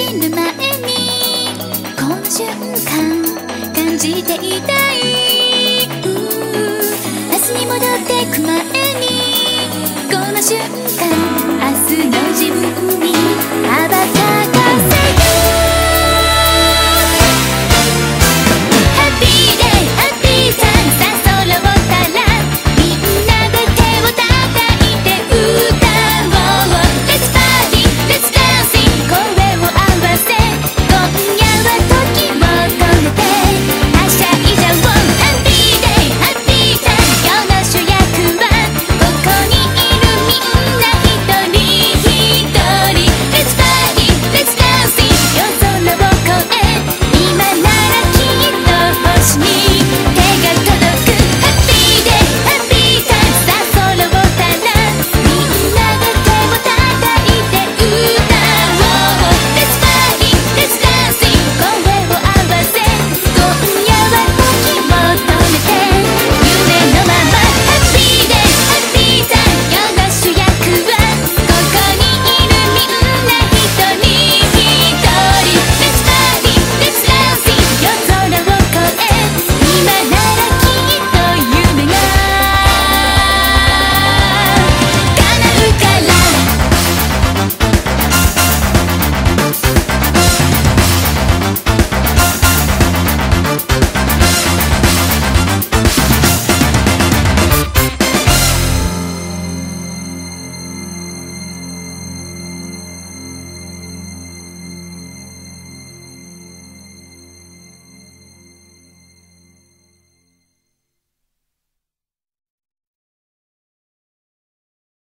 死ぬ前にこの瞬間感じていたい。明日に戻ってく前にこの瞬間